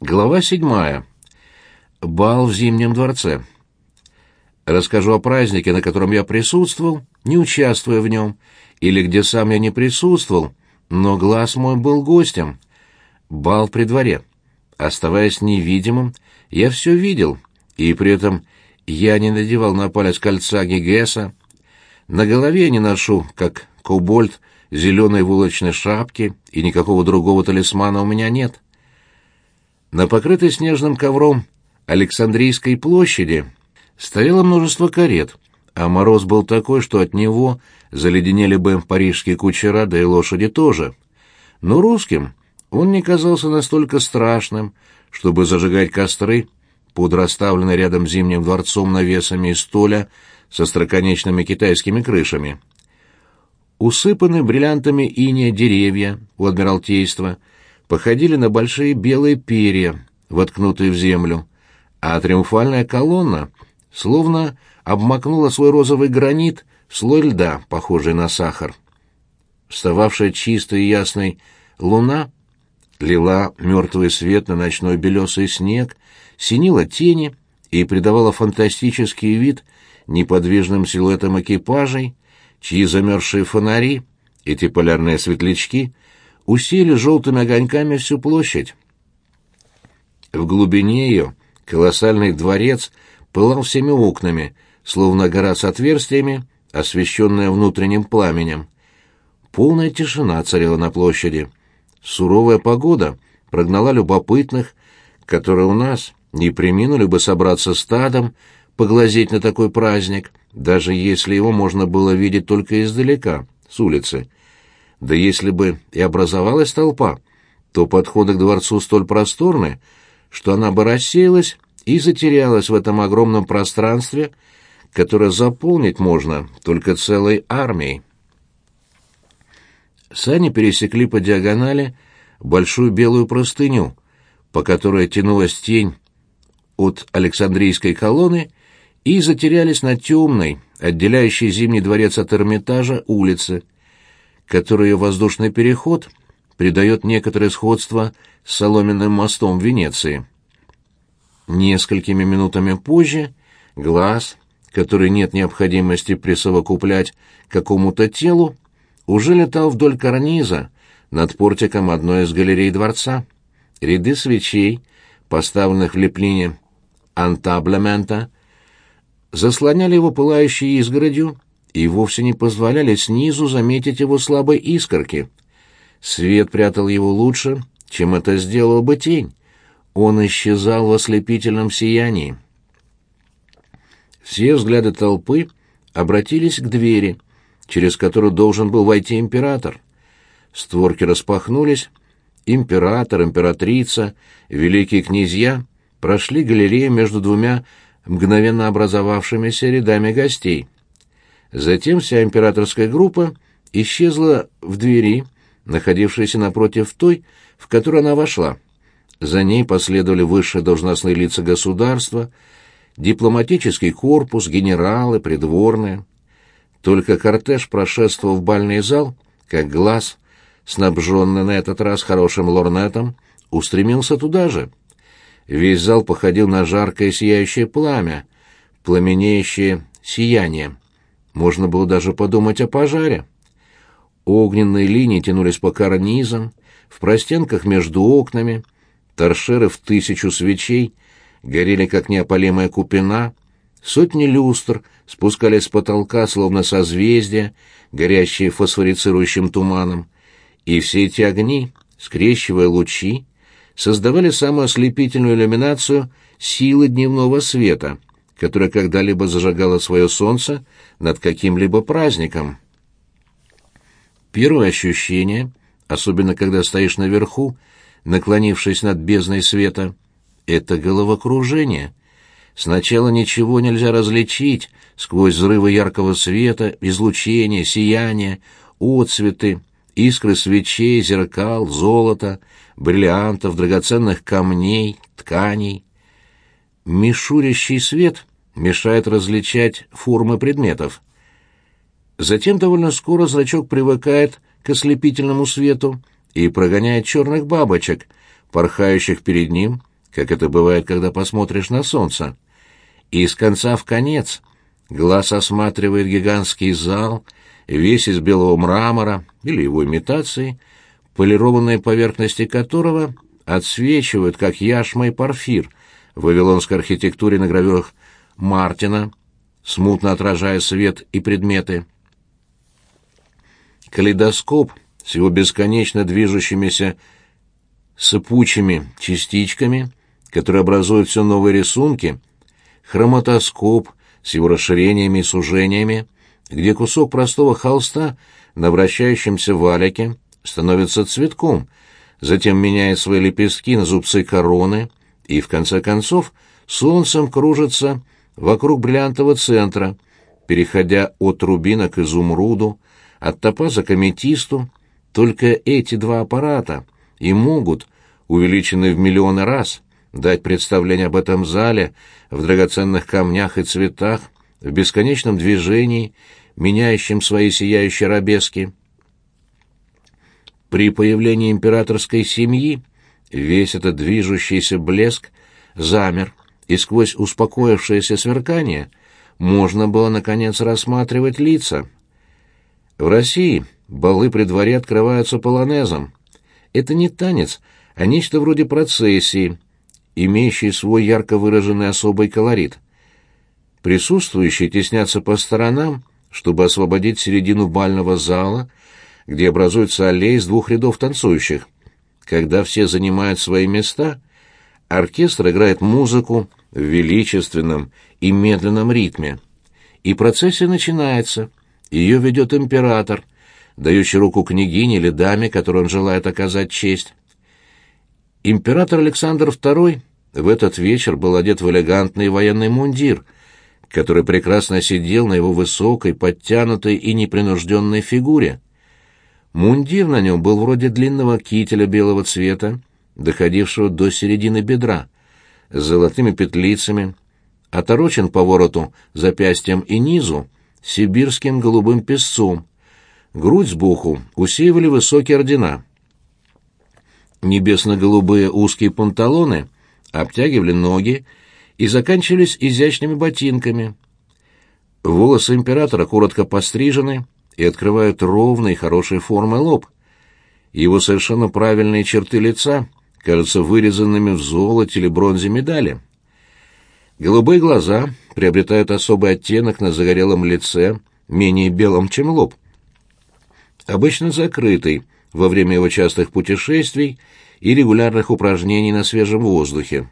Глава седьмая. Бал в Зимнем дворце. Расскажу о празднике, на котором я присутствовал, не участвуя в нем, или где сам я не присутствовал, но глаз мой был гостем. Бал при дворе. Оставаясь невидимым, я все видел, и при этом я не надевал на палец кольца Гигеса, на голове я не ношу, как кобольд, зеленой вулочной шапки, и никакого другого талисмана у меня нет. На покрытой снежным ковром Александрийской площади стояло множество карет, а мороз был такой, что от него заледенели бы парижские кучера, да и лошади тоже. Но русским он не казался настолько страшным, чтобы зажигать костры под расставленной рядом зимним дворцом навесами из столя со строконечными китайскими крышами. Усыпанные бриллиантами иния деревья у Адмиралтейства — походили на большие белые перья, воткнутые в землю, а триумфальная колонна словно обмакнула свой розовый гранит в слой льда, похожий на сахар. Встававшая чистой и ясной луна лила мертвый свет на ночной белесый снег, синила тени и придавала фантастический вид неподвижным силуэтам экипажей, чьи замерзшие фонари, эти полярные светлячки — усеяли желтыми огоньками всю площадь. В глубине ее колоссальный дворец пылал всеми окнами, словно гора с отверстиями, освещенная внутренним пламенем. Полная тишина царила на площади. Суровая погода прогнала любопытных, которые у нас не приминули бы собраться стадом, поглазеть на такой праздник, даже если его можно было видеть только издалека, с улицы. Да если бы и образовалась толпа, то подходы к дворцу столь просторны, что она бы рассеялась и затерялась в этом огромном пространстве, которое заполнить можно только целой армией. Сани пересекли по диагонали большую белую простыню, по которой тянулась тень от Александрийской колонны, и затерялись на темной, отделяющей Зимний дворец от Эрмитажа, улице — которой ее воздушный переход придает некоторое сходство с соломенным мостом в Венеции. Несколькими минутами позже глаз, который нет необходимости присовокуплять какому-то телу, уже летал вдоль карниза над портиком одной из галерей дворца. Ряды свечей, поставленных в лепнине антаблемента, заслоняли его пылающей изгородью, и вовсе не позволяли снизу заметить его слабой искорки. Свет прятал его лучше, чем это сделал бы тень. Он исчезал в ослепительном сиянии. Все взгляды толпы обратились к двери, через которую должен был войти император. Створки распахнулись. Император, императрица, великие князья прошли галерею между двумя мгновенно образовавшимися рядами гостей — Затем вся императорская группа исчезла в двери, находившейся напротив той, в которую она вошла. За ней последовали высшие должностные лица государства, дипломатический корпус, генералы, придворные. Только кортеж прошествовал в бальный зал, как глаз, снабженный на этот раз хорошим лорнетом, устремился туда же. Весь зал походил на жаркое сияющее пламя, пламенеющее сияние. Можно было даже подумать о пожаре. Огненные линии тянулись по карнизам, в простенках между окнами, торшеры в тысячу свечей горели, как неопалимая купина, сотни люстр спускались с потолка, словно созвездия, горящие фосфорицирующим туманом, и все эти огни, скрещивая лучи, создавали самую ослепительную иллюминацию силы дневного света — которая когда-либо зажигала свое солнце над каким-либо праздником. Первое ощущение, особенно когда стоишь наверху, наклонившись над бездной света, это головокружение. Сначала ничего нельзя различить сквозь взрывы яркого света, излучения, сияния, отцветы, искры свечей, зеркал, золота, бриллиантов, драгоценных камней, тканей. Мишурящий свет мешает различать формы предметов. Затем довольно скоро зрачок привыкает к ослепительному свету и прогоняет черных бабочек, порхающих перед ним как это бывает, когда посмотришь на солнце. И из конца в конец глаз осматривает гигантский зал, весь из белого мрамора или его имитации, полированные поверхности которого отсвечивают, как яшма и порфир в вавилонской архитектуре на гравюрах Мартина, смутно отражая свет и предметы. Калейдоскоп с его бесконечно движущимися сыпучими частичками, которые образуют все новые рисунки, хроматоскоп с его расширениями и сужениями, где кусок простого холста на вращающемся валике становится цветком, затем меняет свои лепестки на зубцы короны и, в конце концов, солнцем кружится вокруг бриллиантового центра, переходя от рубина к изумруду, от топаза к аметисту. Только эти два аппарата и могут, увеличенные в миллионы раз, дать представление об этом зале в драгоценных камнях и цветах, в бесконечном движении, меняющем свои сияющие арабески. При появлении императорской семьи весь этот движущийся блеск замер, и сквозь успокоившееся сверкание можно было, наконец, рассматривать лица. В России балы при дворе открываются полонезом. Это не танец, а нечто вроде процессии, имеющей свой ярко выраженный особый колорит. Присутствующие теснятся по сторонам, чтобы освободить середину бального зала, где образуется аллея из двух рядов танцующих. Когда все занимают свои места, оркестр играет музыку, в величественном и медленном ритме. И процессия начинается. Ее ведет император, дающий руку княгине или даме, которой он желает оказать честь. Император Александр II в этот вечер был одет в элегантный военный мундир, который прекрасно сидел на его высокой, подтянутой и непринужденной фигуре. Мундир на нем был вроде длинного кителя белого цвета, доходившего до середины бедра — с золотыми петлицами, оторочен по вороту запястьем и низу сибирским голубым песцом, грудь сбоку усеивали высокие ордена. Небесно-голубые узкие панталоны обтягивали ноги и заканчивались изящными ботинками. Волосы императора коротко пострижены и открывают ровный хорошей формы лоб. Его совершенно правильные черты лица — кажутся вырезанными в золоте или бронзе медали. Голубые глаза приобретают особый оттенок на загорелом лице, менее белом, чем лоб. Обычно закрытый во время его частых путешествий и регулярных упражнений на свежем воздухе.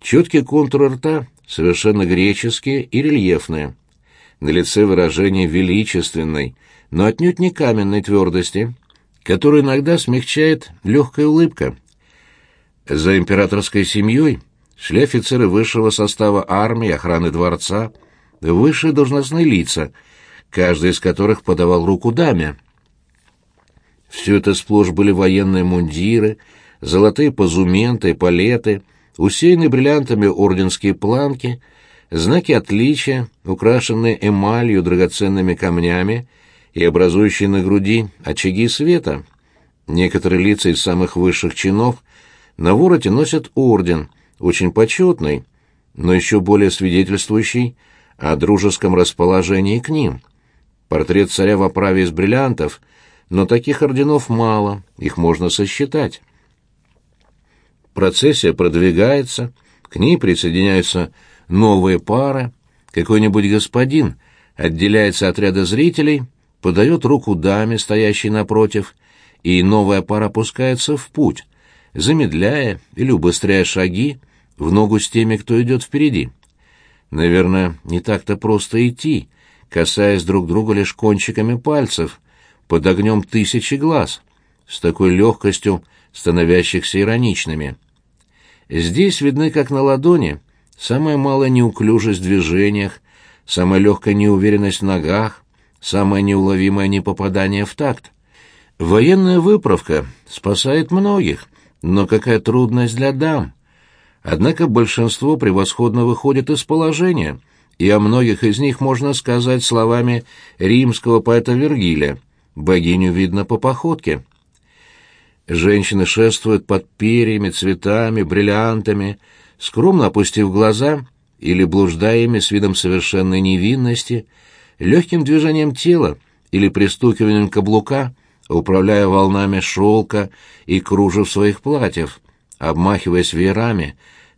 Четкие контуры рта совершенно греческие и рельефные. На лице выражение величественной, но отнюдь не каменной твердости, которую иногда смягчает легкая улыбка. За императорской семьей шли офицеры высшего состава армии, охраны дворца, высшие должностные лица, каждый из которых подавал руку даме. Все это сплошь были военные мундиры, золотые позументы, палеты, усеянные бриллиантами орденские планки, знаки отличия, украшенные эмалью, драгоценными камнями и образующие на груди очаги света. Некоторые лица из самых высших чинов на вороте носят орден, очень почетный, но еще более свидетельствующий о дружеском расположении к ним. Портрет царя в оправе из бриллиантов, но таких орденов мало, их можно сосчитать. Процессия продвигается, к ней присоединяются новые пары, какой-нибудь господин отделяется от ряда зрителей, подает руку даме, стоящей напротив, и новая пара пускается в путь, замедляя или убыстряя шаги в ногу с теми, кто идет впереди. Наверное, не так-то просто идти, касаясь друг друга лишь кончиками пальцев, под огнем тысячи глаз, с такой легкостью становящихся ироничными. Здесь видны, как на ладони, самая малая неуклюжесть в движениях, самая легкая неуверенность в ногах, самое неуловимое непопадание в такт. Военная выправка спасает многих, но какая трудность для дам! Однако большинство превосходно выходит из положения, и о многих из них можно сказать словами римского поэта Вергилия «богиню видно по походке». Женщины шествуют под перьями, цветами, бриллиантами, скромно опустив глаза или блуждая ими с видом совершенной невинности, легким движением тела или пристукиванием каблука, управляя волнами шелка и кружев своих платьев, обмахиваясь веерами,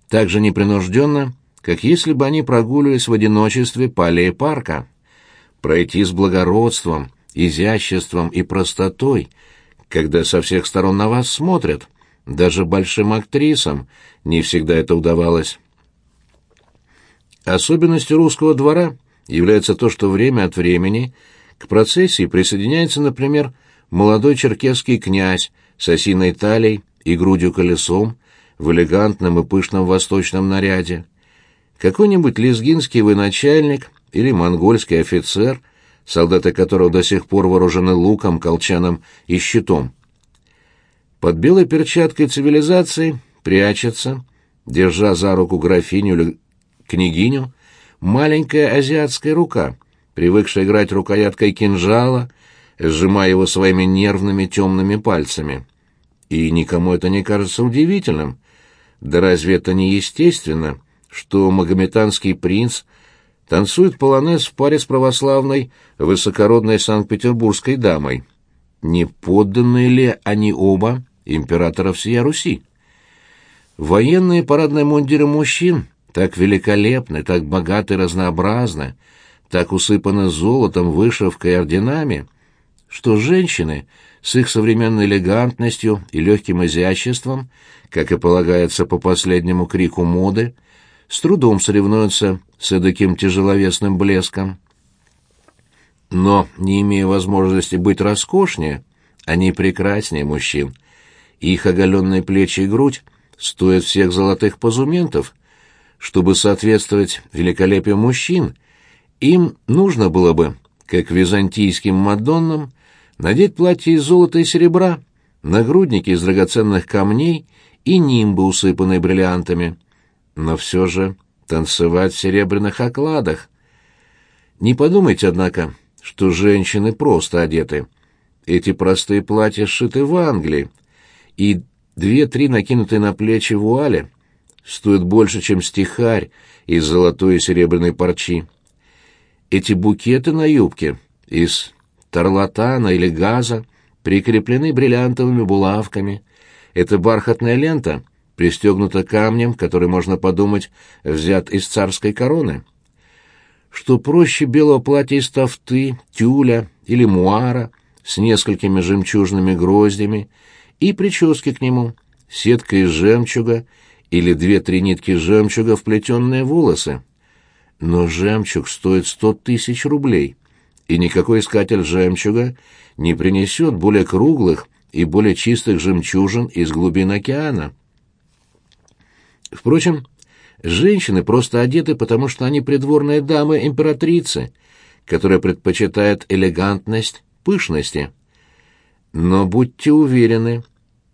так же непринужденно, как если бы они прогуливались в одиночестве по аллее парка. Пройти с благородством, изяществом и простотой, когда со всех сторон на вас смотрят. Даже большим актрисам не всегда это удавалось. Особенностью русского двора является то, что время от времени к процессии присоединяется, например, молодой черкесский князь с осиной талией и грудью колесом в элегантном и пышном восточном наряде, какой-нибудь лезгинский военачальник или монгольский офицер – солдаты которого до сих пор вооружены луком, колчаном и щитом. Под белой перчаткой цивилизации прячется, держа за руку графиню или княгиню, маленькая азиатская рука, привыкшая играть рукояткой кинжала, сжимая его своими нервными темными пальцами. И никому это не кажется удивительным. Да разве это не естественно, что магометанский принц — танцует полонез в паре с православной высокородной санкт-петербургской дамой. Не подданные ли они оба императора всея Руси? Военные парадные мундиры мужчин так великолепны, так богаты и разнообразны, так усыпаны золотом, вышивкой и орденами, что женщины с их современной элегантностью и легким изяществом, как и полагается по последнему крику моды, с трудом соревнуются с эдаким тяжеловесным блеском. Но, не имея возможности быть роскошнее, они прекраснее мужчин. Их оголенные плечи и грудь стоят всех золотых позументов. Чтобы соответствовать великолепию мужчин, им нужно было бы, как византийским мадоннам, надеть платье из золота и серебра, нагрудники из драгоценных камней и нимбы, усыпанные бриллиантами но все же танцевать в серебряных окладах. Не подумайте, однако, что женщины просто одеты. Эти простые платья сшиты в Англии, и две-три накинутые на плечи вуали стоят больше, чем стихарь из золотой и серебряной парчи. Эти букеты на юбке из тарлатана или газа прикреплены бриллиантовыми булавками. Эта бархатная лента — пристегнута камнем, который, можно подумать, взят из царской короны. Что проще белого платья из тафты, тюля или муара с несколькими жемчужными гроздями и прически к нему, сетка из жемчуга или две-три нитки жемчуга, вплетенные волосы. Но жемчуг стоит сто тысяч рублей, и никакой искатель жемчуга не принесет более круглых и более чистых жемчужин из глубин океана. Впрочем, женщины просто одеты, потому что они придворные дамы императрицы, которая предпочитает элегантность пышности. Но будьте уверены,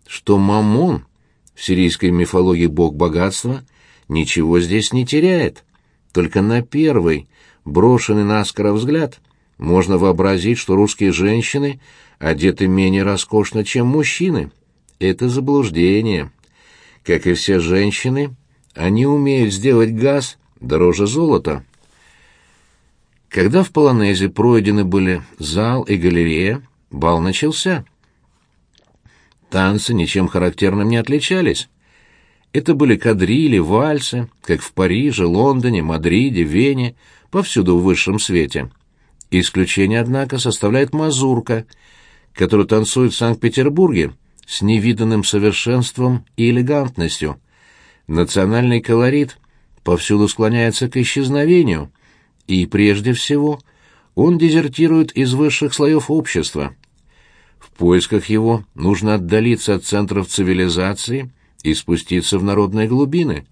что Мамон, в сирийской мифологии бог богатства, ничего здесь не теряет. Только на первый, брошенный наскоро взгляд, можно вообразить, что русские женщины одеты менее роскошно, чем мужчины. Это заблуждение. Как и все женщины, они умеют сделать газ дороже золота. Когда в Полонезе пройдены были зал и галерея, бал начался. Танцы ничем характерным не отличались. Это были кадрили, вальсы, как в Париже, Лондоне, Мадриде, Вене, повсюду в высшем свете. Исключение, однако, составляет мазурка, которую танцуют в Санкт-Петербурге с невиданным совершенством и элегантностью. Национальный колорит повсюду склоняется к исчезновению, и прежде всего он дезертирует из высших слоев общества. В поисках его нужно отдалиться от центров цивилизации и спуститься в народные глубины.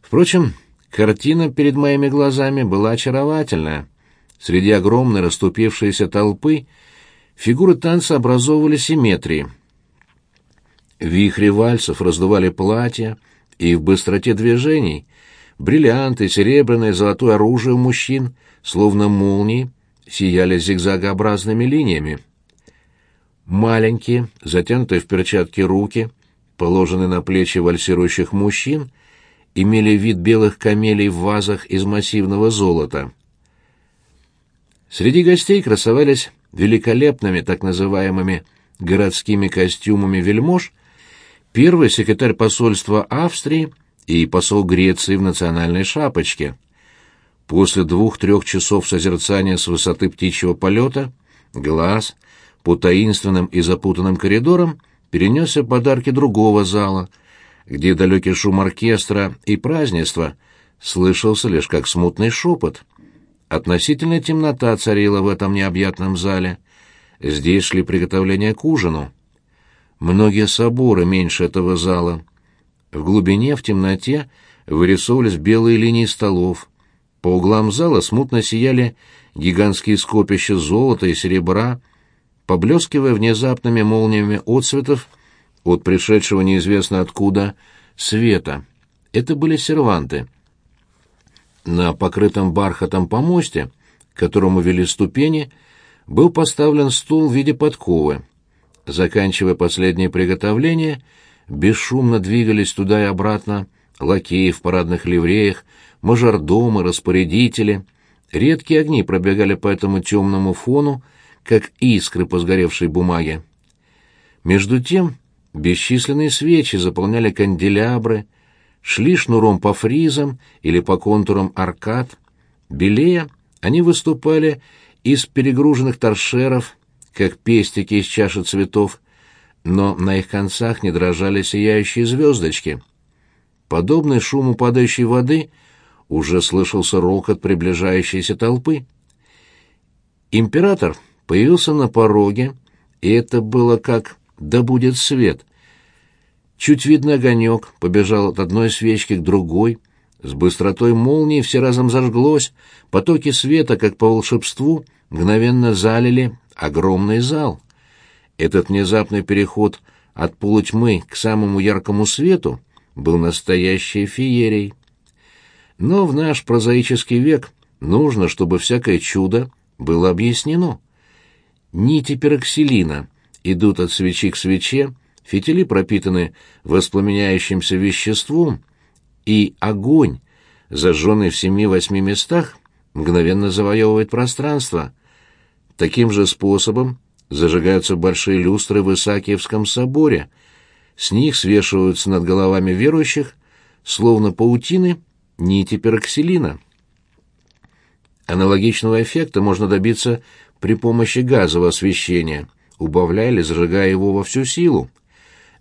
Впрочем, картина перед моими глазами была очаровательная. Среди огромной расступившейся толпы фигуры танца образовывали симметрии — Вихри вальсов раздували платья, и в быстроте движений бриллианты, серебряное, золотое оружие мужчин, словно молнии, сияли зигзагообразными линиями. Маленькие, затянутые в перчатки руки, положенные на плечи вальсирующих мужчин, имели вид белых камелий в вазах из массивного золота. Среди гостей красовались великолепными так называемыми городскими костюмами вельмож первый секретарь посольства Австрии и посол Греции в национальной шапочке. После двух-трех часов созерцания с высоты птичьего полета глаз по таинственным и запутанным коридорам перенесся подарки другого зала, где далекий шум оркестра и празднества слышался лишь как смутный шепот. Относительная темнота царила в этом необъятном зале. Здесь шли приготовления к ужину. Многие соборы меньше этого зала. В глубине, в темноте, вырисовывались белые линии столов. По углам зала смутно сияли гигантские скопища золота и серебра, поблескивая внезапными молниями отцветов от пришедшего неизвестно откуда света. Это были серванты. На покрытом бархатом помосте, к которому вели ступени, был поставлен стул в виде подковы. Заканчивая последние приготовления, бесшумно двигались туда и обратно лакеи в парадных ливреях, мажордомы, распорядители. Редкие огни пробегали по этому темному фону, как искры по сгоревшей бумаге. Между тем бесчисленные свечи заполняли канделябры, шли шнуром по фризам или по контурам аркад. Белее они выступали из перегруженных торшеров, как пестики из чаши цветов, но на их концах не дрожали сияющие звездочки. Подобный шуму падающей воды уже слышался рокот приближающейся толпы. Император появился на пороге, и это было как «да будет свет». Чуть видно огонек, побежал от одной свечки к другой, с быстротой молнии все разом зажглось, потоки света, как по волшебству, мгновенно залили огромный зал. Этот внезапный переход от полутьмы к самому яркому свету был настоящей феерией. Но в наш прозаический век нужно, чтобы всякое чудо было объяснено. Нити пероксилина идут от свечи к свече, фитили пропитаны воспламеняющимся веществом, и огонь, зажженный в семи-восьми местах, мгновенно завоевывает пространство. Таким же способом зажигаются большие люстры в Исаакиевском соборе. С них свешиваются над головами верующих, словно паутины, нити пероксилина. Аналогичного эффекта можно добиться при помощи газового освещения, убавляя или зажигая его во всю силу.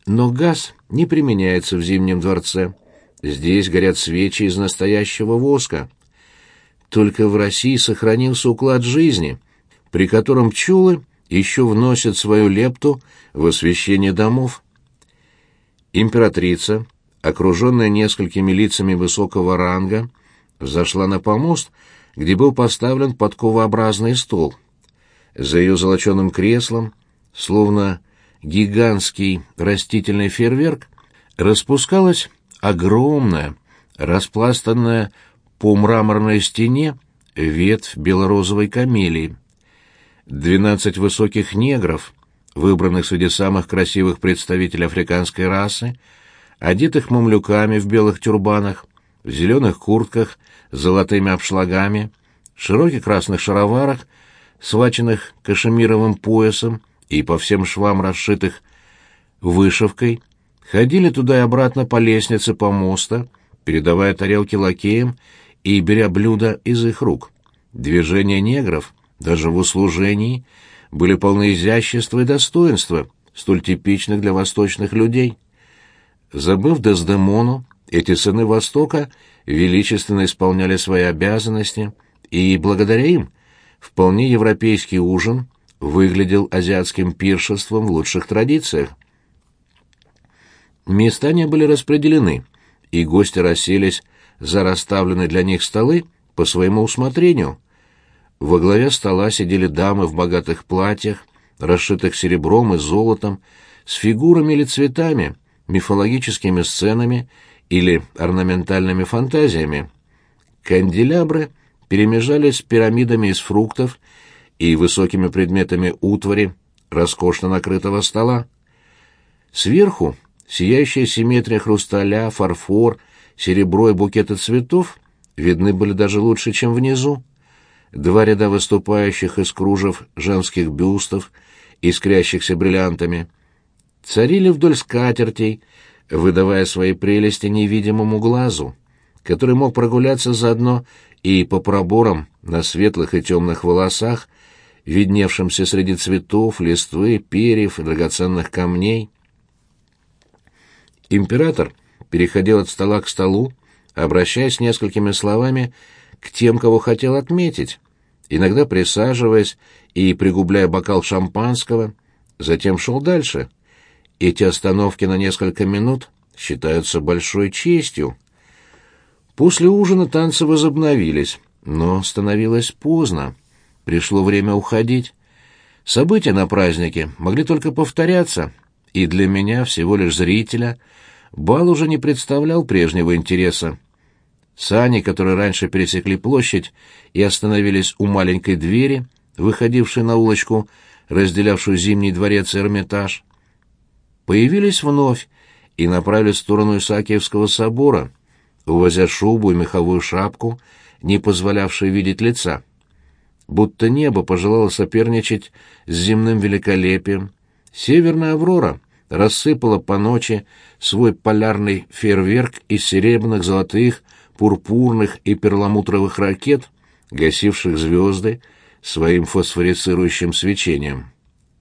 Но газ не применяется в Зимнем дворце. Здесь горят свечи из настоящего воска. Только в России сохранился уклад жизни, при котором пчелы еще вносят свою лепту в освещение домов. Императрица, окруженная несколькими лицами высокого ранга, взошла на помост, где был поставлен подковообразный стол. За ее золоченым креслом, словно гигантский растительный фейерверк, распускалась огромная, распластанная по мраморной стене ветвь белорозовой камелии. Двенадцать высоких негров, выбранных среди самых красивых представителей африканской расы, одетых мамлюками в белых тюрбанах, в зеленых куртках с золотыми обшлагами, широких красных шароварах, сваченных кашемировым поясом и по всем швам расшитых вышивкой, ходили туда и обратно по лестнице помоста, передавая тарелки лакеям и беря блюда из их рук. Движения негров — даже в услужении, были полны изящества и достоинства, столь типичных для восточных людей. Забыв Дездемону, эти сыны Востока величественно исполняли свои обязанности, и благодаря им вполне европейский ужин выглядел азиатским пиршеством в лучших традициях. Места не были распределены, и гости расселись за расставленные для них столы по своему усмотрению – во главе стола сидели дамы в богатых платьях, расшитых серебром и золотом, с фигурами или цветами, мифологическими сценами или орнаментальными фантазиями. Канделябры перемежались с пирамидами из фруктов и высокими предметами утвари, роскошно накрытого стола. Сверху сияющая симметрия хрусталя, фарфор, серебро и букеты цветов видны были даже лучше, чем внизу. Два ряда выступающих из кружев женских бюстов, искрящихся бриллиантами, царили вдоль скатертей, выдавая свои прелести невидимому глазу, который мог прогуляться заодно и по проборам на светлых и темных волосах, видневшимся среди цветов, листвы, перьев и драгоценных камней. Император переходил от стола к столу, обращаясь несколькими словами к тем, кого хотел отметить, иногда присаживаясь и пригубляя бокал шампанского, затем шел дальше. Эти остановки на несколько минут считаются большой честью. После ужина танцы возобновились, но становилось поздно. Пришло время уходить. События на празднике могли только повторяться, и для меня, всего лишь зрителя, бал уже не представлял прежнего интереса. Сани, которые раньше пересекли площадь и остановились у маленькой двери, выходившей на улочку, разделявшую Зимний дворец и Эрмитаж, появились вновь и направились в сторону Исаакиевского собора, увозя шубу и меховую шапку, не позволявшие видеть лица. Будто небо пожелало соперничать с земным великолепием. Северная Аврора рассыпала по ночи свой полярный фейерверк из серебряных, золотых, пурпурных и перламутровых ракет, гасивших звезды своим фосфорицирующим свечением.